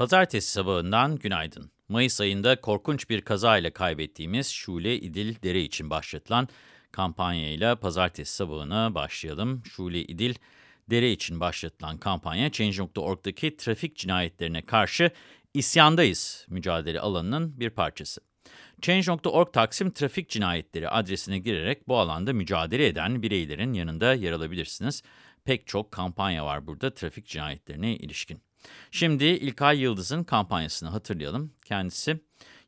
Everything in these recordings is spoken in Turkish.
Pazartesi sabahından günaydın. Mayıs ayında korkunç bir kaza ile kaybettiğimiz Şule İdil Dere için başlatılan kampanyayla pazartesi sabahına başlayalım. Şule İdil Dere için başlatılan kampanya Change.org'daki trafik cinayetlerine karşı isyandayız mücadele alanının bir parçası. Change.org Taksim Trafik Cinayetleri adresine girerek bu alanda mücadele eden bireylerin yanında yer alabilirsiniz. Pek çok kampanya var burada trafik cinayetlerine ilişkin. Şimdi İlkay Yıldız'ın kampanyasını hatırlayalım. Kendisi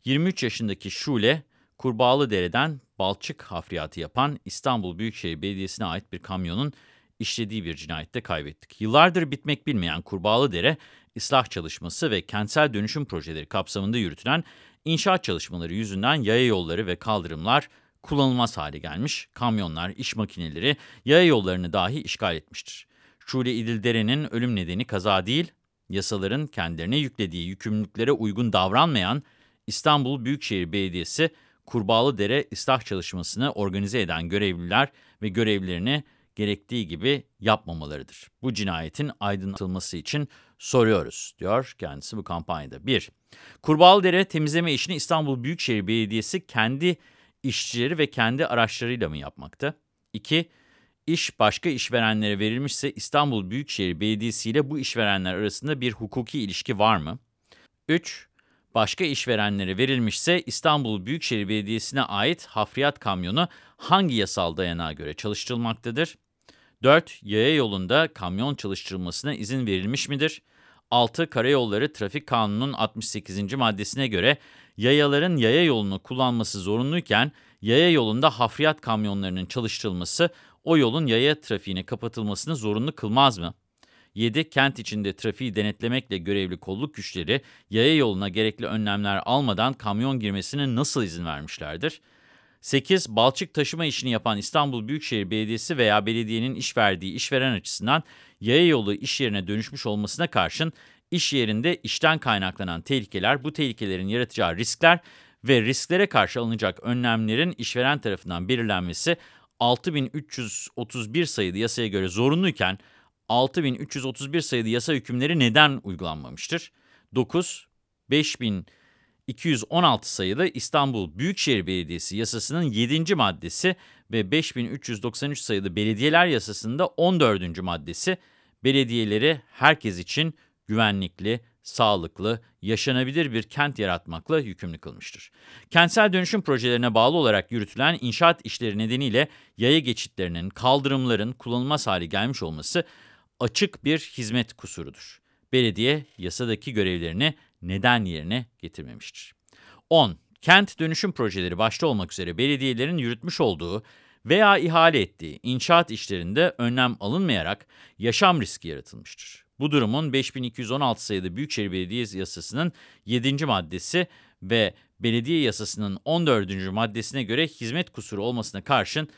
23 yaşındaki Şule, Kurbağalıdere'den balçık hafriyatı yapan İstanbul Büyükşehir Belediyesi'ne ait bir kamyonun işlediği bir cinayette kaybettik. Yıllardır bitmek bilmeyen Kurbağalıdere, ıslah çalışması ve kentsel dönüşüm projeleri kapsamında yürütülen inşaat çalışmaları yüzünden yaya yolları ve kaldırımlar kullanılmaz hale gelmiş, kamyonlar, iş makineleri yaya yollarını dahi işgal etmiştir. Şule İdildere'nin ölüm nedeni kaza değil, yasaların kendilerine yüklediği yükümlülüklere uygun davranmayan İstanbul Büyükşehir Belediyesi Kurbağalıdere ıslah çalışmasını organize eden görevliler ve görevlilerini gerektiği gibi yapmamalarıdır. Bu cinayetin aydınlatılması için soruyoruz, diyor kendisi bu kampanyada. 1. Kurbağalıdere temizleme işini İstanbul Büyükşehir Belediyesi kendi işçileri ve kendi araçlarıyla mı yapmakta? 2. İş başka işverenlere verilmişse İstanbul Büyükşehir Belediyesi ile bu işverenler arasında bir hukuki ilişki var mı? 3. Başka işverenlere verilmişse İstanbul Büyükşehir Belediyesi'ne ait hafriyat kamyonu hangi yasal dayanağa göre çalıştırılmaktadır? 4. Yaya yolunda kamyon çalıştırılmasına izin verilmiş midir? 6. Karayolları Trafik Kanunu'nun 68. maddesine göre yayaların yaya yolunu kullanması zorunluyken yaya yolunda hafriyat kamyonlarının çalıştırılması o yolun yaya trafiğine kapatılmasını zorunlu kılmaz mı? 7. Kent içinde trafiği denetlemekle görevli kolluk güçleri yaya yoluna gerekli önlemler almadan kamyon girmesine nasıl izin vermişlerdir? 8. Balçık taşıma işini yapan İstanbul Büyükşehir Belediyesi veya belediyenin iş verdiği işveren açısından yaya yolu iş yerine dönüşmüş olmasına karşın iş yerinde işten kaynaklanan tehlikeler, bu tehlikelerin yaratacağı riskler ve risklere karşı alınacak önlemlerin işveren tarafından belirlenmesi 6331 sayılı yasaya göre zorunluyken 6331 sayılı yasa hükümleri neden uygulanmamıştır? 9. 5216 sayılı İstanbul Büyükşehir Belediyesi yasasının 7. maddesi ve 5393 sayılı Belediyeler Yasası'nda 14. maddesi belediyeleri herkes için güvenlikli, sağlıklı, yaşanabilir bir kent yaratmakla yükümlü kılmıştır. Kentsel dönüşüm projelerine bağlı olarak yürütülen inşaat işleri nedeniyle yaya geçitlerinin, kaldırımların kullanılmaz hale gelmiş olması açık bir hizmet kusurudur. Belediye yasadaki görevlerini neden yerine getirmemiştir? 10. Kent dönüşüm projeleri başta olmak üzere belediyelerin yürütmüş olduğu veya ihale ettiği inşaat işlerinde önlem alınmayarak yaşam riski yaratılmıştır. Bu durumun 5216 sayılı Büyükşehir Belediyesi Yasası'nın 7. maddesi ve Belediye Yasası'nın 14. maddesine göre hizmet kusuru olmasına karşın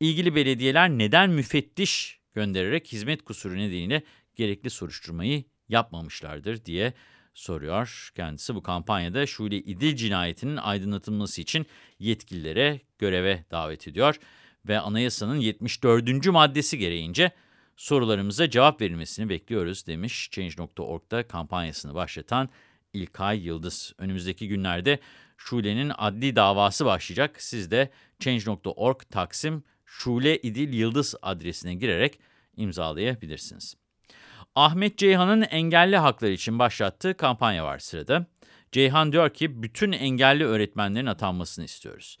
ilgili belediyeler neden müfettiş göndererek hizmet kusuru nedeniyle gerekli soruşturmayı yapmamışlardır diye soruyor. Kendisi bu kampanyada Şule İdil cinayetinin aydınlatılması için yetkililere göreve davet ediyor ve anayasanın 74. maddesi gereğince sorularımıza cevap verilmesini bekliyoruz demiş Change.org'da kampanyasını başlatan İlkay Yıldız. Önümüzdeki günlerde Şule'nin adli davası başlayacak. Siz de Change.org Taksim Şule İdil Yıldız adresine girerek imzalayabilirsiniz. Ahmet Ceyhan'ın engelli hakları için başlattığı kampanya var sırada. Ceyhan diyor ki bütün engelli öğretmenlerin atanmasını istiyoruz.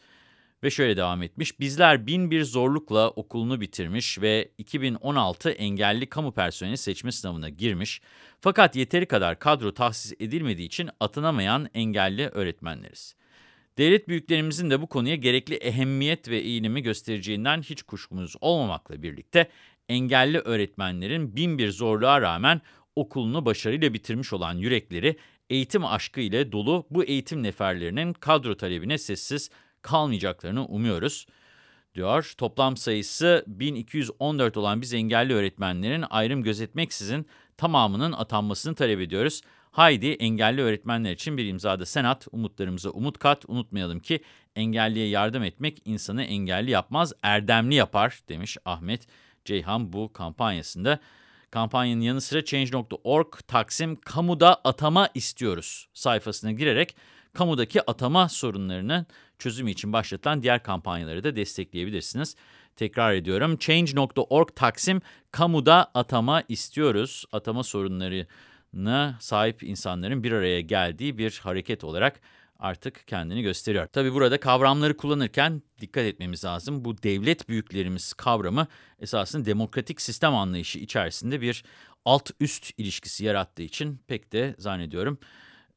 Ve şöyle devam etmiş. Bizler bin bir zorlukla okulunu bitirmiş ve 2016 engelli kamu personeli seçme sınavına girmiş. Fakat yeteri kadar kadro tahsis edilmediği için atanamayan engelli öğretmenleriz. Devlet büyüklerimizin de bu konuya gerekli ehemmiyet ve eğilimi göstereceğinden hiç kuşkumuz olmamakla birlikte engelli öğretmenlerin bin bir zorluğa rağmen okulunu başarıyla bitirmiş olan yürekleri eğitim aşkı ile dolu bu eğitim neferlerinin kadro talebine sessiz kalmayacaklarını umuyoruz diyor. Toplam sayısı 1214 olan biz engelli öğretmenlerin ayrım gözetmeksizin tamamının atanmasını talep ediyoruz. Haydi engelli öğretmenler için bir imzada senat, umutlarımıza umut kat. Unutmayalım ki engelliye yardım etmek insanı engelli yapmaz, erdemli yapar demiş Ahmet Ceyhan bu kampanyasında. Kampanyanın yanı sıra Change.org Taksim Kamuda Atama istiyoruz sayfasına girerek kamudaki atama sorunlarının çözümü için başlatılan diğer kampanyaları da destekleyebilirsiniz. Tekrar ediyorum Change.org Taksim Kamuda Atama istiyoruz. Atama sorunlarına sahip insanların bir araya geldiği bir hareket olarak artık kendini gösteriyor. Tabi burada kavramları kullanırken dikkat etmemiz lazım. Bu devlet büyüklerimiz kavramı esasında demokratik sistem anlayışı içerisinde bir alt-üst ilişkisi yarattığı için pek de zannediyorum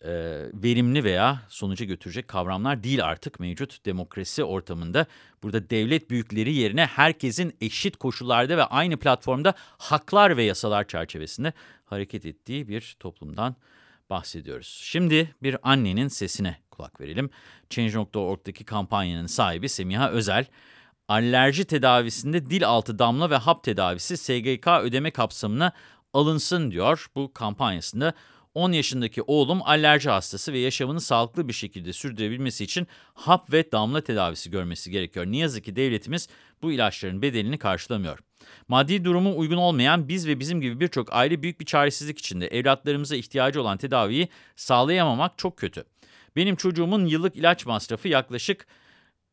e, verimli veya sonuca götürecek kavramlar değil artık mevcut demokrasi ortamında. Burada devlet büyükleri yerine herkesin eşit koşullarda ve aynı platformda haklar ve yasalar çerçevesinde hareket ettiği bir toplumdan bahsediyoruz. Şimdi bir annenin sesine kulak verelim. Change.org'daki kampanyanın sahibi Semiha Özel, alerji tedavisinde dil altı damla ve hap tedavisi SGK ödeme kapsamına alınsın diyor. Bu kampanyasında 10 yaşındaki oğlum alerji hastası ve yaşamını sağlıklı bir şekilde sürdürebilmesi için hap ve damla tedavisi görmesi gerekiyor. Ne yazık ki devletimiz bu ilaçların bedelini karşılamıyor. Maddi durumu uygun olmayan biz ve bizim gibi birçok aile büyük bir çaresizlik içinde evlatlarımıza ihtiyacı olan tedaviyi sağlayamamak çok kötü. Benim çocuğumun yıllık ilaç masrafı yaklaşık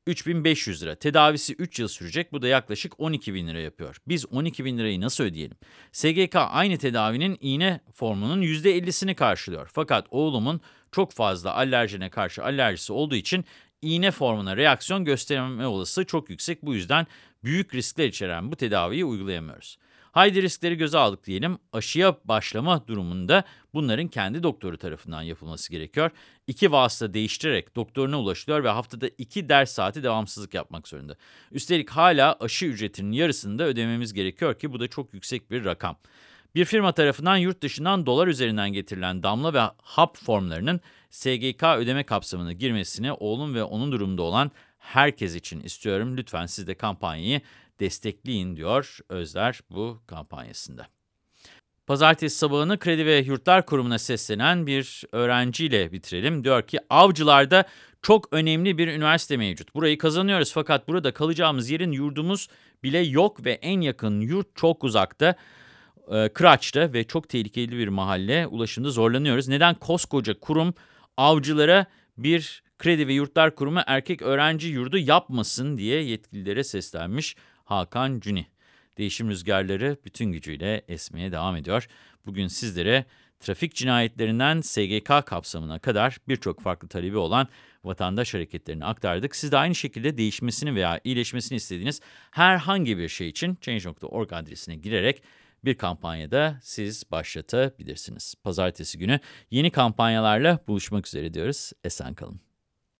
3500 lira. Tedavisi 3 yıl sürecek. Bu da yaklaşık 12 bin lira yapıyor. Biz 12 bin lirayı nasıl ödeyelim? SGK aynı tedavinin iğne formunun %50'sini karşılıyor. Fakat oğlumun çok fazla alerjine karşı alerjisi olduğu için iğne formuna reaksiyon gösterme olasılığı çok yüksek. Bu yüzden büyük riskler içeren bu tedaviyi uygulayamıyoruz. Haydi riskleri göze aldık diyelim. Aşıya başlama durumunda bunların kendi doktoru tarafından yapılması gerekiyor. İki vasıta değiştirerek doktoruna ulaşılıyor ve haftada iki ders saati devamsızlık yapmak zorunda. Üstelik hala aşı ücretinin yarısını da ödememiz gerekiyor ki bu da çok yüksek bir rakam. Bir firma tarafından yurt dışından dolar üzerinden getirilen damla ve hap formlarının SGK ödeme kapsamına girmesini oğlum ve onun durumunda olan herkes için istiyorum. Lütfen siz de kampanyayı destekleyin diyor Özler bu kampanyasında. Pazartesi sabahını Kredi ve Yurtlar Kurumu'na seslenen bir öğrenciyle bitirelim. Diyor ki avcılarda çok önemli bir üniversite mevcut. Burayı kazanıyoruz fakat burada kalacağımız yerin yurdumuz bile yok ve en yakın yurt çok uzakta. E, Kıraç'ta ve çok tehlikeli bir mahalle ulaşımda zorlanıyoruz. Neden koskoca kurum avcılara bir Kredi ve Yurtlar Kurumu erkek öğrenci yurdu yapmasın diye yetkililere seslenmiş Hakan Cüni. Değişim rüzgarları bütün gücüyle esmeye devam ediyor. Bugün sizlere trafik cinayetlerinden SGK kapsamına kadar birçok farklı talebi olan vatandaş hareketlerini aktardık. Siz de aynı şekilde değişmesini veya iyileşmesini istediğiniz herhangi bir şey için Change.org adresine girerek bir kampanyada siz başlatabilirsiniz. Pazartesi günü yeni kampanyalarla buluşmak üzere diyoruz. Esen kalın.